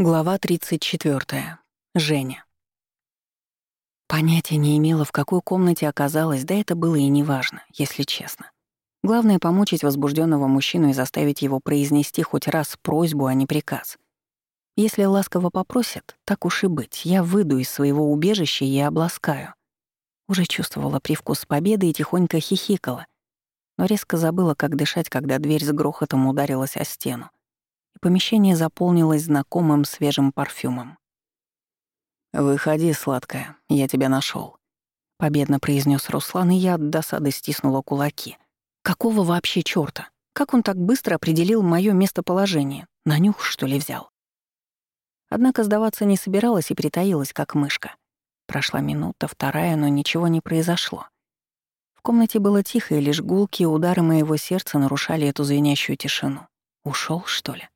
Глава 34. Женя. Понятия не имела, в какой комнате оказалась, да это было и неважно, если честно. Главное — помочь возбужденного мужчину и заставить его произнести хоть раз просьбу, а не приказ. Если ласково попросят, так уж и быть, я выйду из своего убежища и обласкаю. Уже чувствовала привкус победы и тихонько хихикала, но резко забыла, как дышать, когда дверь с грохотом ударилась о стену и помещение заполнилось знакомым свежим парфюмом. «Выходи, сладкая, я тебя нашел, победно произнес Руслан, и я от досады стиснула кулаки. «Какого вообще чёрта? Как он так быстро определил моё местоположение? На нюх, что ли, взял?» Однако сдаваться не собиралась и притаилась, как мышка. Прошла минута, вторая, но ничего не произошло. В комнате было тихо, и лишь гулкие удары моего сердца нарушали эту звенящую тишину. Ушел, что ли?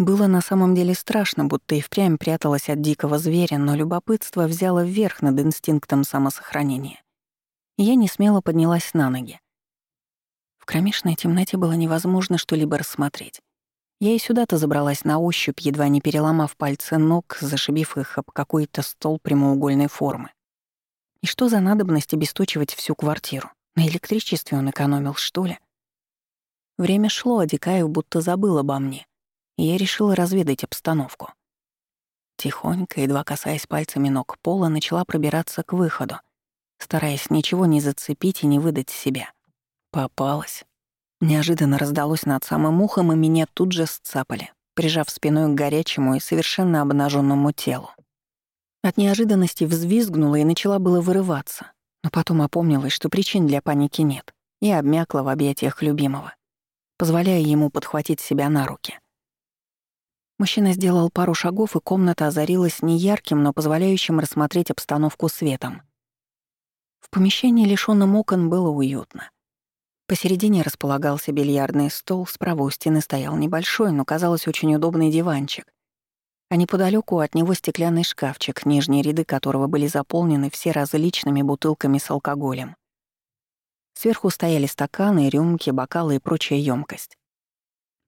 Было на самом деле страшно, будто и впрямь пряталась от дикого зверя, но любопытство взяло вверх над инстинктом самосохранения. Я не смело поднялась на ноги. В кромешной темноте было невозможно что-либо рассмотреть. Я и сюда-то забралась на ощупь, едва не переломав пальцы ног, зашибив их об какой-то стол прямоугольной формы. И что за надобность обесточивать всю квартиру? На электричестве он экономил, что ли? Время шло, а Дикаев будто забыл обо мне и я решила разведать обстановку. Тихонько, едва касаясь пальцами ног пола, начала пробираться к выходу, стараясь ничего не зацепить и не выдать себя. Попалась. Неожиданно раздалось над самым ухом, и меня тут же сцапали, прижав спиной к горячему и совершенно обнаженному телу. От неожиданности взвизгнула и начала было вырываться, но потом опомнилась, что причин для паники нет, и обмякла в объятиях любимого, позволяя ему подхватить себя на руки — Мужчина сделал пару шагов, и комната озарилась неярким, но позволяющим рассмотреть обстановку светом. В помещении, лишённом окон, было уютно. Посередине располагался бильярдный стол, справа у стены стоял небольшой, но казалось очень удобный диванчик, а неподалеку от него стеклянный шкафчик, нижние ряды которого были заполнены все различными бутылками с алкоголем. Сверху стояли стаканы, рюмки, бокалы и прочая ёмкость.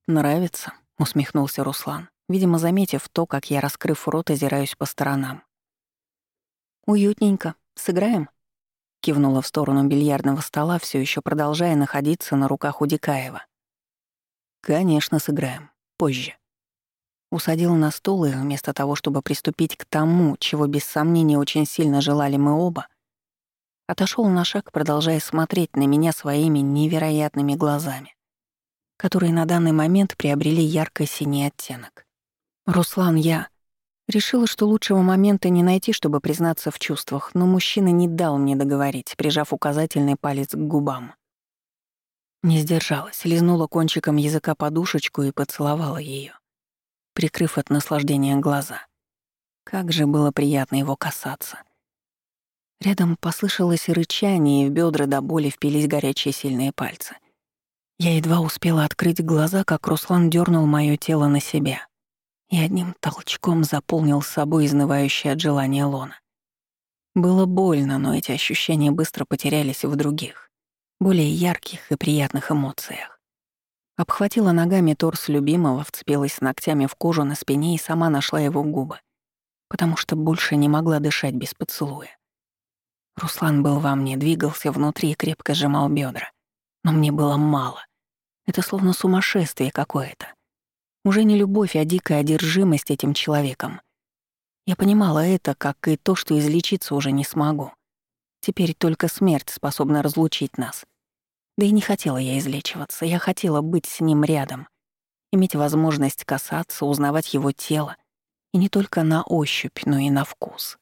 «Нравится?» — усмехнулся Руслан видимо, заметив то, как я, раскрыв рот, озираюсь по сторонам. «Уютненько. Сыграем?» Кивнула в сторону бильярдного стола, все еще продолжая находиться на руках у Дикаева. «Конечно, сыграем. Позже». Усадил на стул и вместо того, чтобы приступить к тому, чего без сомнения очень сильно желали мы оба, отошел на шаг, продолжая смотреть на меня своими невероятными глазами, которые на данный момент приобрели ярко-синий оттенок. «Руслан, я...» Решила, что лучшего момента не найти, чтобы признаться в чувствах, но мужчина не дал мне договорить, прижав указательный палец к губам. Не сдержалась, лизнула кончиком языка подушечку и поцеловала ее, прикрыв от наслаждения глаза. Как же было приятно его касаться. Рядом послышалось рычание, и в бедра до боли впились горячие сильные пальцы. Я едва успела открыть глаза, как Руслан дернул мое тело на себя и одним толчком заполнил собой изнывающее от желания лона. Было больно, но эти ощущения быстро потерялись в других, более ярких и приятных эмоциях. Обхватила ногами торс любимого, вцепилась ногтями в кожу на спине и сама нашла его губы, потому что больше не могла дышать без поцелуя. Руслан был во мне, двигался внутри и крепко сжимал бедра, но мне было мало. Это словно сумасшествие какое-то. Уже не любовь, а дикая одержимость этим человеком. Я понимала это, как и то, что излечиться уже не смогу. Теперь только смерть способна разлучить нас. Да и не хотела я излечиваться, я хотела быть с ним рядом, иметь возможность касаться, узнавать его тело, и не только на ощупь, но и на вкус.